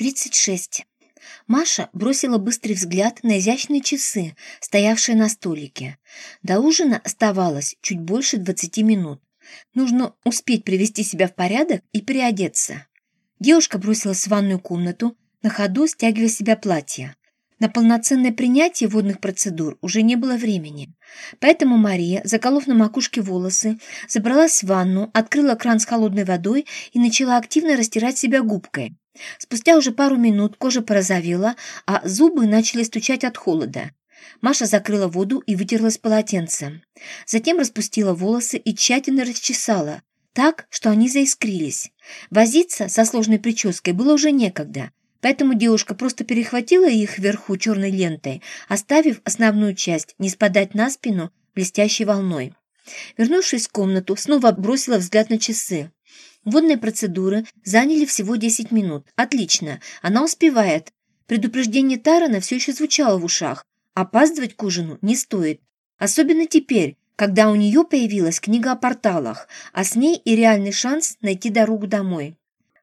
36. Маша бросила быстрый взгляд на изящные часы, стоявшие на столике. До ужина оставалось чуть больше 20 минут. Нужно успеть привести себя в порядок и переодеться. Девушка бросилась в ванную комнату, на ходу стягивая себя платье. На полноценное принятие водных процедур уже не было времени. Поэтому Мария, заколов на макушке волосы, забралась в ванну, открыла кран с холодной водой и начала активно растирать себя губкой. Спустя уже пару минут кожа порозовела, а зубы начали стучать от холода. Маша закрыла воду и вытерлась полотенцем. Затем распустила волосы и тщательно расчесала, так, что они заискрились. Возиться со сложной прической было уже некогда. Поэтому девушка просто перехватила их вверху черной лентой, оставив основную часть не спадать на спину блестящей волной. Вернувшись в комнату, снова бросила взгляд на часы. Водные процедуры заняли всего 10 минут. Отлично, она успевает. Предупреждение Тарана все еще звучало в ушах. Опаздывать к ужину не стоит. Особенно теперь, когда у нее появилась книга о порталах, а с ней и реальный шанс найти дорогу домой.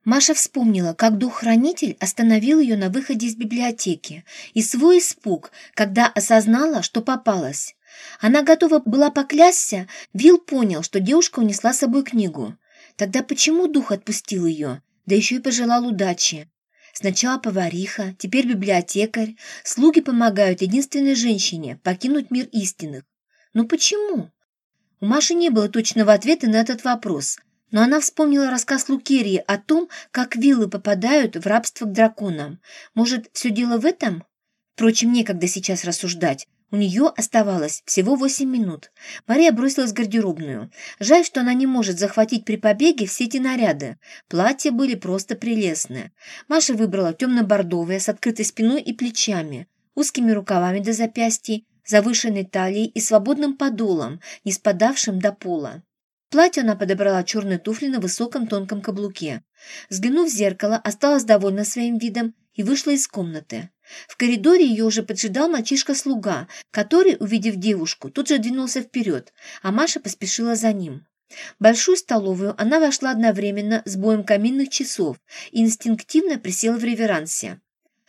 Маша вспомнила, как дух-хранитель остановил ее на выходе из библиотеки, и свой испуг, когда осознала, что попалась. Она готова была поклясться, Вил понял, что девушка унесла с собой книгу. Тогда почему дух отпустил ее, да еще и пожелал удачи? Сначала повариха, теперь библиотекарь, слуги помогают единственной женщине покинуть мир истинных. Но почему? У Маши не было точного ответа на этот вопрос, но она вспомнила рассказ Лукерии о том, как виллы попадают в рабство к драконам. Может, все дело в этом? Впрочем, некогда сейчас рассуждать. У нее оставалось всего восемь минут. Мария бросилась в гардеробную. Жаль, что она не может захватить при побеге все эти наряды. Платья были просто прелестные. Маша выбрала темно-бордовое с открытой спиной и плечами, узкими рукавами до запястья, завышенной талией и свободным подолом, не спадавшим до пола. Платье она подобрала черные туфли на высоком тонком каблуке. Взглянув в зеркало, осталась довольна своим видом и вышла из комнаты. В коридоре ее уже поджидал мальчишка-слуга, который, увидев девушку, тут же двинулся вперед, а Маша поспешила за ним. В большую столовую она вошла одновременно с боем каминных часов и инстинктивно присела в реверансе.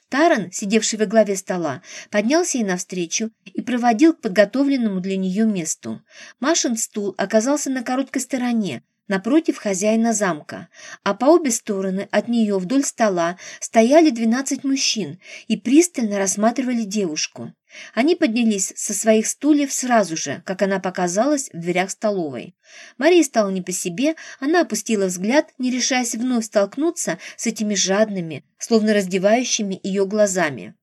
Таран, сидевший во главе стола, поднялся ей навстречу и проводил к подготовленному для нее месту. Машин стул оказался на короткой стороне, напротив хозяина замка, а по обе стороны от нее вдоль стола стояли двенадцать мужчин и пристально рассматривали девушку. Они поднялись со своих стульев сразу же, как она показалась в дверях столовой. Мария стала не по себе, она опустила взгляд, не решаясь вновь столкнуться с этими жадными, словно раздевающими ее глазами.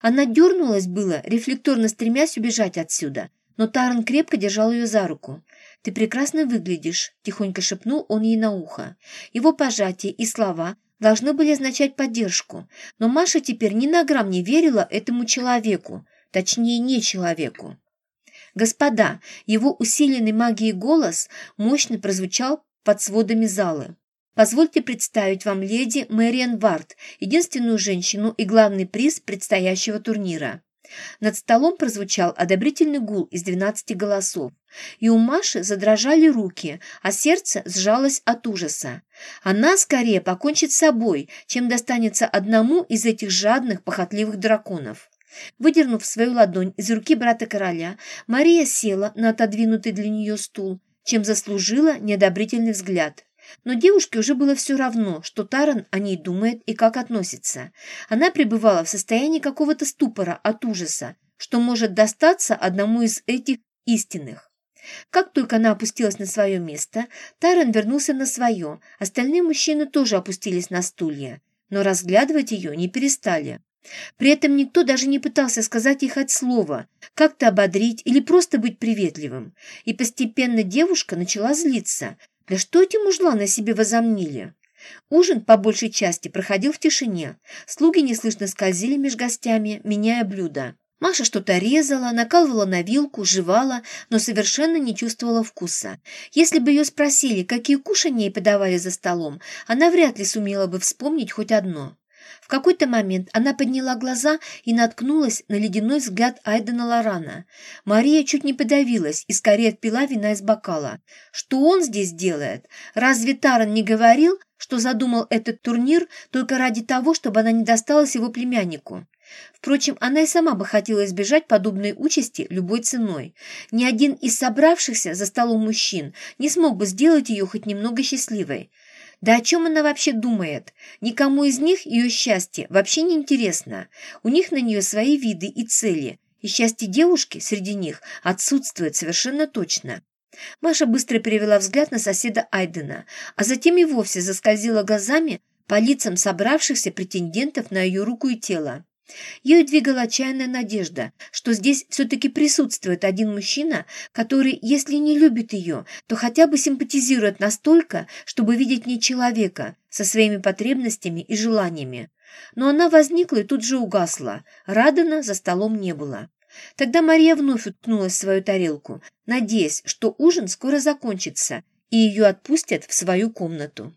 Она дернулась было, рефлекторно стремясь убежать отсюда, но Таран крепко держал ее за руку. «Ты прекрасно выглядишь», – тихонько шепнул он ей на ухо. Его пожатие и слова должны были означать поддержку, но Маша теперь ни на грамм не верила этому человеку, точнее, не человеку. «Господа!» Его усиленный магией голос мощно прозвучал под сводами залы. «Позвольте представить вам леди Мэриан Варт, единственную женщину и главный приз предстоящего турнира». Над столом прозвучал одобрительный гул из двенадцати голосов, и у Маши задрожали руки, а сердце сжалось от ужаса. Она скорее покончит с собой, чем достанется одному из этих жадных, похотливых драконов. Выдернув свою ладонь из руки брата короля, Мария села на отодвинутый для нее стул, чем заслужила неодобрительный взгляд. Но девушке уже было все равно, что Таран о ней думает и как относится. Она пребывала в состоянии какого-то ступора от ужаса, что может достаться одному из этих истинных. Как только она опустилась на свое место, Таран вернулся на свое, остальные мужчины тоже опустились на стулья, но разглядывать ее не перестали. При этом никто даже не пытался сказать ей хоть слово, как-то ободрить или просто быть приветливым. И постепенно девушка начала злиться. Да что эти мужланы себе возомнили? Ужин по большей части проходил в тишине. Слуги неслышно скользили меж гостями, меняя блюда. Маша что-то резала, накалывала на вилку, жевала, но совершенно не чувствовала вкуса. Если бы ее спросили, какие кушанья ей подавали за столом, она вряд ли сумела бы вспомнить хоть одно. В какой-то момент она подняла глаза и наткнулась на ледяной взгляд Айдена Лорана. Мария чуть не подавилась и скорее отпила вина из бокала. Что он здесь делает? Разве Таран не говорил, что задумал этот турнир только ради того, чтобы она не досталась его племяннику. Впрочем, она и сама бы хотела избежать подобной участи любой ценой. Ни один из собравшихся за столом мужчин не смог бы сделать ее хоть немного счастливой. Да о чем она вообще думает? Никому из них ее счастье вообще не интересно. У них на нее свои виды и цели, и счастье девушки среди них отсутствует совершенно точно. Маша быстро перевела взгляд на соседа Айдена, а затем и вовсе заскользила глазами по лицам собравшихся претендентов на ее руку и тело. Ею двигала отчаянная надежда, что здесь все-таки присутствует один мужчина, который, если не любит ее, то хотя бы симпатизирует настолько, чтобы видеть не человека со своими потребностями и желаниями. Но она возникла и тут же угасла. Радана за столом не было. Тогда Мария вновь уткнулась в свою тарелку, надеясь, что ужин скоро закончится, и ее отпустят в свою комнату.